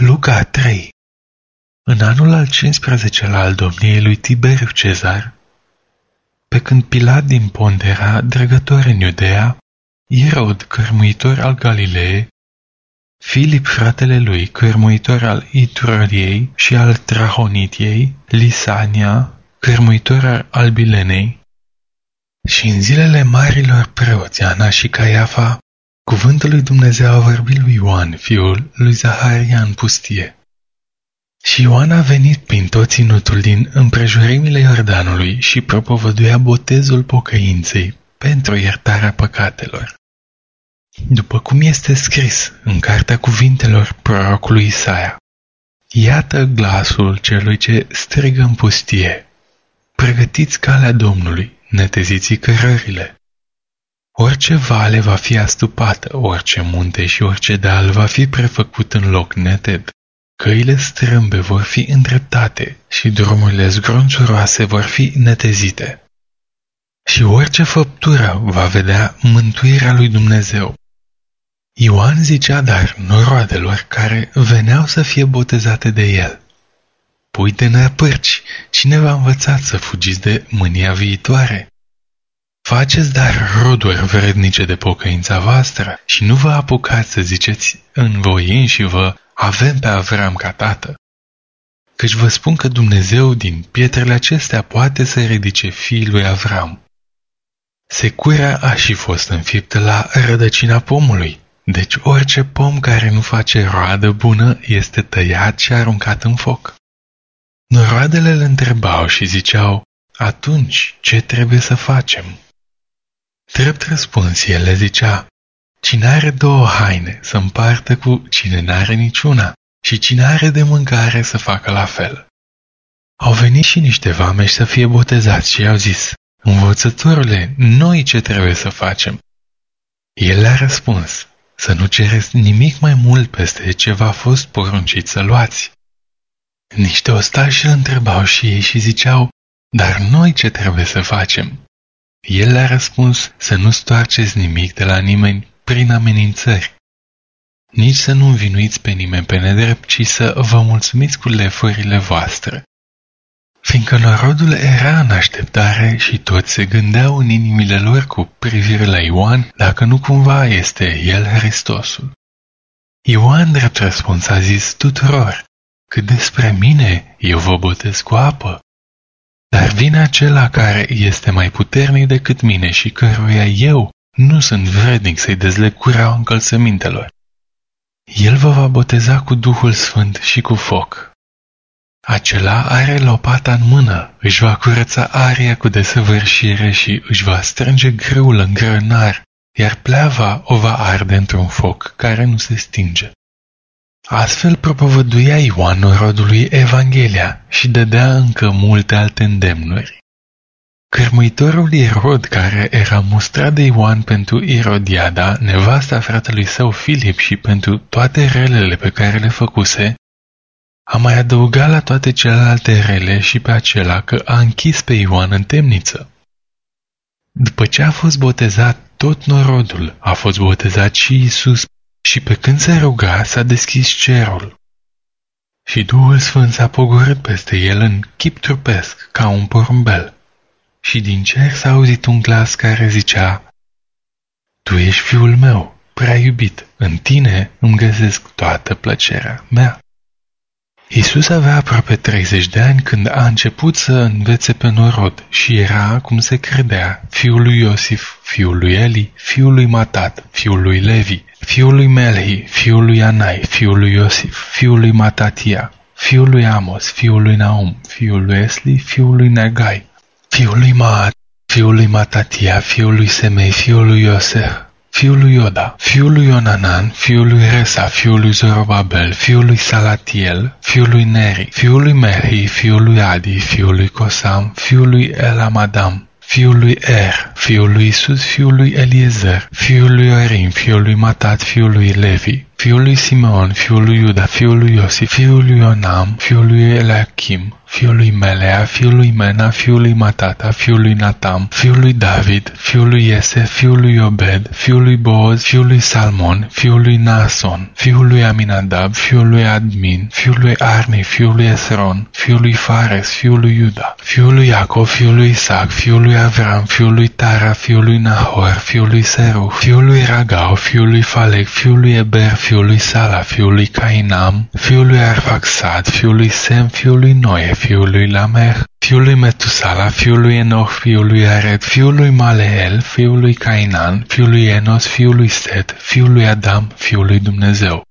Luca 3 În anul al 15 al domniei lui Tiberiu Cezar, pe când Pilat din Pont era dregător în Iudea, Irod, cărmuitor al Galilei, Filip, fratele lui, cărmuitor al Ituroriei și al Trahonitiei, Lisania, cărmuitor al Albilenei, și în zilele marilor preoți Ana și Caiafa, Cuvântul lui Dumnezeu a vorbit lui Ioan, fiul lui Zaharia în pustie. Și Ioan a venit prin tot ținutul din împrejurimile Iordanului și propovăduia botezul pocăinței pentru iertarea păcatelor. După cum este scris în cartea cuvintelor prorocului Isaia, Iată glasul celui ce strigă în pustie, pregătiți calea Domnului, neteziți cărările. Orice vale va fi astupată, orice munte și orice deal va fi prefăcut în loc neted. Căile strâmbe vor fi îndreptate și drumurile zgronțuroase vor fi netezite. Și orice făptură va vedea mântuirea lui Dumnezeu. Ioan zicea dar noroadelor care veneau să fie botezate de el. Pui de năpârci, cine v-a învățat să fugiți de mânia viitoare? Faceți dar roduri vrednice de pocăința voastră și nu vă apucați să ziceți în voi și vă avem pe Avram ca tată. Căci vă spun că Dumnezeu din pietrele acestea poate să ridice fiul lui Avram. Securea a și fost înfiptă la rădăcina pomului, deci orice pom care nu face roadă bună este tăiat și aruncat în foc. Noroadele îl întrebau și ziceau, atunci ce trebuie să facem? Drept răspuns, el le zicea, Cine are două haine să împartă cu cine n-are niciuna și cine are de mâncare să facă la fel. Au venit și niște vameși să fie botezați și i-au zis, Învățătorule, noi ce trebuie să facem? El le-a răspuns, să nu cereți nimic mai mult peste ce v-a fost poruncit să luați. Niște ostași îl întrebau și ei și ziceau, dar noi ce trebuie să facem? El le-a răspuns să nu stoarceți nimic de la nimeni prin amenințări. Nici să nu învinuiți pe nimeni pe nedrept, ci să vă mulțumiți cu lefurile voastre. Fiindcă norodul era în așteptare și toți se gândeau în inimile lor cu privire la Ioan, dacă nu cumva este el Hristosul. Ioan drept răspuns a zis tuturor, că despre mine eu vă botez cu apă, dar vine acela care este mai puternic decât mine și căruia eu nu sunt vrednic să-i dezleg cureaua încălțămintelor. El vă va boteza cu Duhul Sfânt și cu foc. Acela are lopata în mână, își va curăța aria cu desăvârșire și își va strânge greul în grănar, iar pleava o va arde într-un foc care nu se stinge. Astfel propovăduia Ioan rodului Evanghelia și dădea încă multe alte îndemnuri. Cărmuitorul Irod, care era mustrat de Ioan pentru Irodiada, nevasta fratelui său Filip și pentru toate relele pe care le făcuse, a mai adăugat la toate celelalte rele și pe acela că a închis pe Ioan în temniță. După ce a fost botezat tot norodul, a fost botezat și Isus și pe când se ruga, s-a deschis cerul. Și Duhul Sfânt s-a pogorât peste el în chip trupesc, ca un porumbel. Și din cer s-a auzit un glas care zicea, Tu ești fiul meu, prea iubit, în tine îmi găsesc toată plăcerea mea. Isus avea aproape 30 de ani când a început să învețe pe norod și era, cum se credea, fiul lui Iosif, fiul lui Eli, fiul lui Matat, fiul lui Levi, fiul lui Melhi, fiul lui Anai, fiul lui Iosif, fiul lui Matatia, fiul lui Amos, fiul lui Naum, fiul lui Esli, fiul lui Negai, fiul lui Maat, fiul lui Matatia, fiul lui Semei, fiul lui Iosef, fiul lui Ioda, fiul lui Ionanan, fiul lui Resa, fiul lui Zorobabel, fiul lui Salatiel, fiul lui Neri, fiul lui Merhi, fiul lui Adi, fiul lui Cosam, fiul lui Elamadam, fiul lui Er, fiul lui Isus, fiul lui Eliezer, fiul lui Orim, fiul lui Matat, fiul lui Levi, fiul lui Simeon, fiul lui Iuda, fiul lui Iosif, fiul lui Ionam, fiul lui Eliachim, fiul lui Melea, fiul lui Mena, fiul lui Matata, fiul lui Natam, fiul lui David, fiul lui Iese, fiul lui Obed, fiul lui Boaz, fiul lui Salmon, fiul lui Nason, fiul lui Aminadab, fiul lui Admin, fiul lui Arni, fiul lui Esron, fiul lui Fares, fiul lui Iuda, fiul lui Iacov, fiul lui Isaac, fiul lui Avram, fiul lui Tara, fiul lui Nahor, fiul lui Seru, fiul lui Ragau, fiul lui Falek, fiul lui Eber, fiul lui Sala, fiul lui Cainam, fiul lui Arfaxad, fiul lui Sem, fiul lui Noe, fiul lui Lamech, fiul lui Metusala, fiul lui Enoch, fiul lui Ared, fiul lui Maleel, fiul lui Cainan, fiul lui Enos, fiul lui Set, fiul lui Adam, fiul lui Dumnezeu.